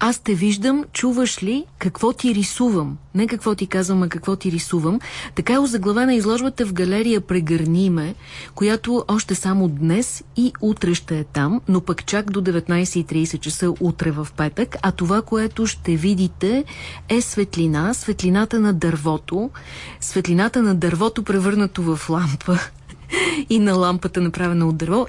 аз те виждам, чуваш ли какво ти рисувам? Не какво ти казвам, а какво ти рисувам. Така е озаглавена изложбата в галерия Прегърни ме, която още само днес и утре ще е там, но пък чак до 19.30 часа утре в петък. А това, което ще видите е светлина, светлината на дървото, светлината на дървото превърнато в лампа и на лампата направена от дърво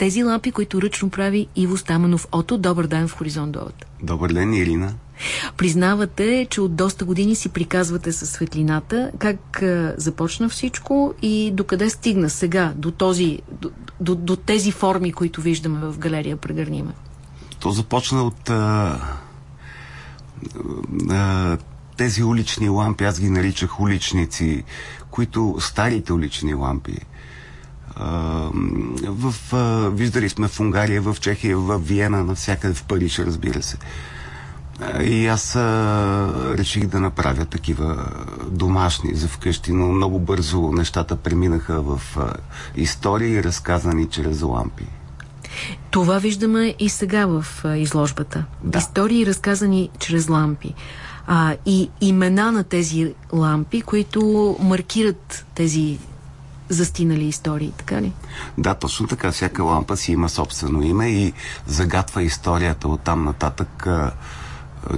тези лампи, които ръчно прави Иво Стаменов Ото. Добър ден в Хоризонт Довата. Добър ден, Ирина. Признавате, че от доста години си приказвате със светлината. Как а, започна всичко и докъде стигна сега, до, този, до, до, до тези форми, които виждаме в галерия Прегърниме? То започна от а, а, тези улични лампи, аз ги наричах уличници, които старите улични лампи, в, а, виждали сме в Унгария, в Чехия, в Виена, навсякъде в Париж, разбира се. И аз а, реших да направя такива домашни за вкъщи, но много бързо нещата преминаха в а, истории, разказани чрез лампи. Това виждаме и сега в а, изложбата. Да. Истории, разказани чрез лампи. А, и имена на тези лампи, които маркират тези застинали истории, така ли? Да, точно така. Всяка лампа си има собствено име и загатва историята от там нататък.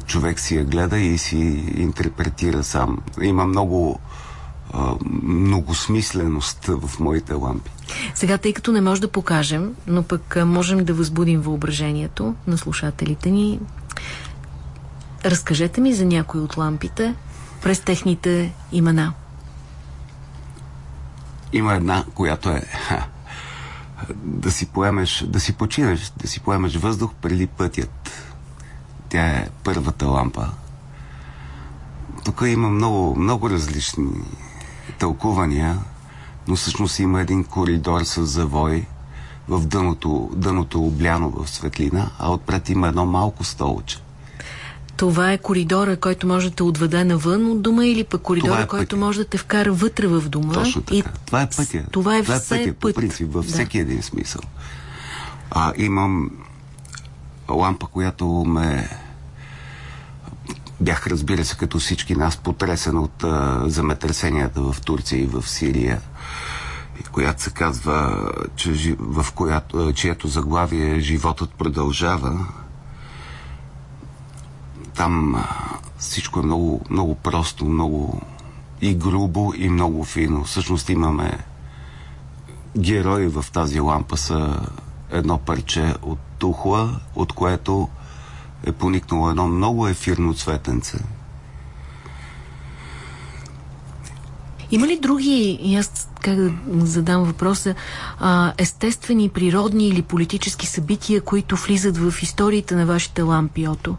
Човек си я гледа и си интерпретира сам. Има много многосмисленост в моите лампи. Сега, тъй като не може да покажем, но пък можем да възбудим въображението на слушателите ни, разкажете ми за някои от лампите през техните имена. Има една, която е да си поемеш, да си починеш, да си поемеш въздух преди пътят. Тя е първата лампа. Тук има много, много различни тълкувания, но всъщност има един коридор с завой в дъното, дъното обляно в светлина, а отпред има едно малко столче. Това е коридора, който може да те отведе навън от дома или пък коридора, е който може да те вкара вътре в дома. Точно така. И... Това е пътя. Това е, това е пътя, път. по принцип, във да. всеки един смисъл. А, имам лампа, която ме бях, разбира се, като всички нас, потресен от а, земетресенията в Турция и в Сирия, която се казва, че, в която, чието заглавие Животът продължава там всичко е много, много просто, много и грубо, и много фино. Всъщност имаме герои в тази лампа са едно парче от тухла, от което е поникнало едно много ефирно цветенце. Има ли други, и аз как да задам въпроса, естествени, природни или политически събития, които влизат в историите на вашите лампи, Ото?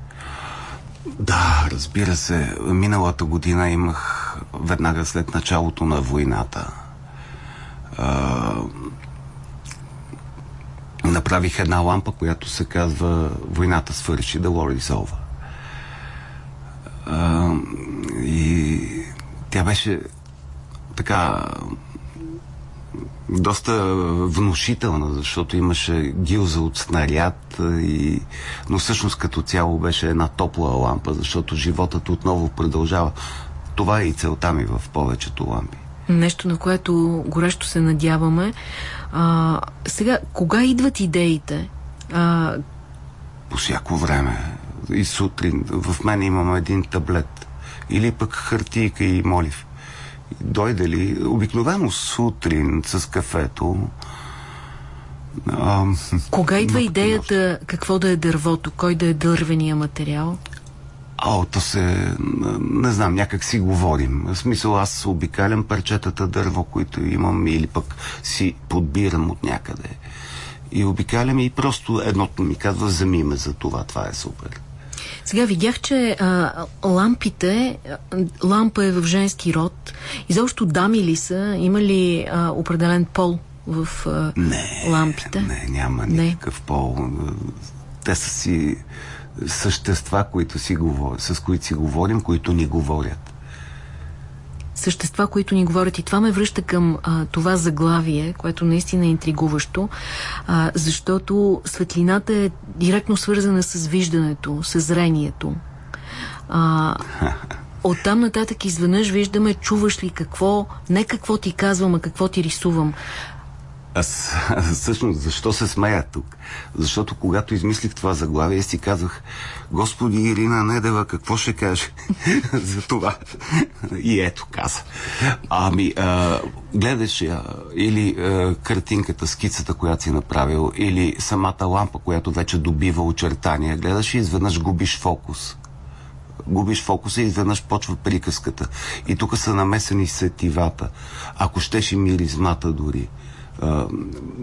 Да, разбира се. Миналата година имах веднага след началото на войната. А, направих една лампа, която се казва Войната свърши, The War is и тя беше така доста внушителна, защото имаше гилза от снаряд, и... но всъщност като цяло беше една топла лампа, защото животът отново продължава. Това е и целта ми в повечето лампи. Нещо, на което горещо се надяваме. А, сега, кога идват идеите? А... По всяко време. И сутрин. В мен имам един таблет. Или пък хартийка и молив дойде ли, обикновено сутрин с кафето. А, Кога идва идеята какво да е дървото, кой да е дървения материал? О, то се... Не знам, някак си говорим. В смисъл, аз обикалям парчетата дърво, които имам, или пък си подбирам от някъде. И обикалям и просто едното ми казва, вземи ме за това, това е супер. Сега видях, че а, лампите, лампа е в женски род. Изобщо дами ли са? Има ли а, определен пол в а, не, лампите? Не, няма никакъв не. пол. Те са си същества, които си говор... с които си говорим, които ни говорят. Същества, които ни говорят. И това ме връща към а, това заглавие, което наистина е интригуващо, а, защото светлината е директно свързана с виждането, с зрението. А, Оттам нататък изведнъж виждаме, чуваш ли какво, не какво ти казвам, а какво ти рисувам. Аз всъщност защо се смея тук? Защото когато измислих това заглавие, си казах, Господи Ирина Недева, какво ще каже за това? И ето каза. Ами, а, гледаш а, или а, картинката, скицата, която си направил, или самата лампа, която вече добива очертания, гледаш и изведнъж губиш фокус губиш фокуса и изведнъж почва приказката. И тук са намесени сетивата. Ако щеш и миризмата дори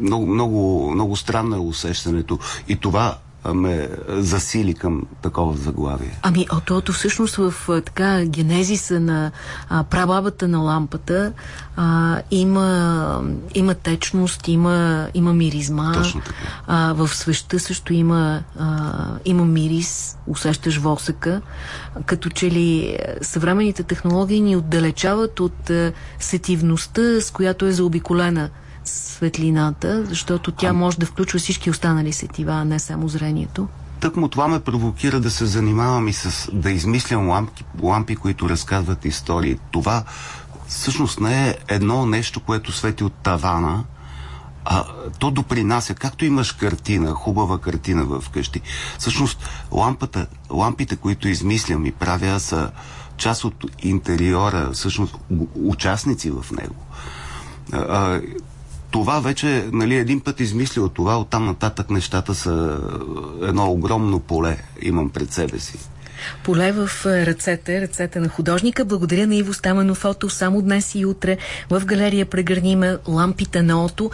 много, много, много странно е усещането. И това ме засили към такова заглавие. Ами, отото всъщност в така генезиса на а, прабабата на лампата а, има, има течност, има, има миризма. Точно така. А, в свеща също има, а, има мирис, усещаш восъка, като че ли съвременните технологии ни отдалечават от а, сетивността, с която е заобиколена светлината, защото тя може да включва всички останали сетива, а не само зрението? Тъкмо това ме провокира да се занимавам и с да измислям лампи, лампи които разказват истории. Това всъщност не е едно нещо, което свети от тавана, а то допринася, както имаш картина, хубава картина в къщи. Всъщност лампата, лампите, които измислям и правя, са част от интериора, всъщност участници в него това вече, нали, един път измислил това, оттам нататък нещата са едно огромно поле, имам пред себе си. Поле в ръцете, ръцете на художника. Благодаря на Иво Стаменов фото само днес и утре в галерия Прегърниме лампите на Ото.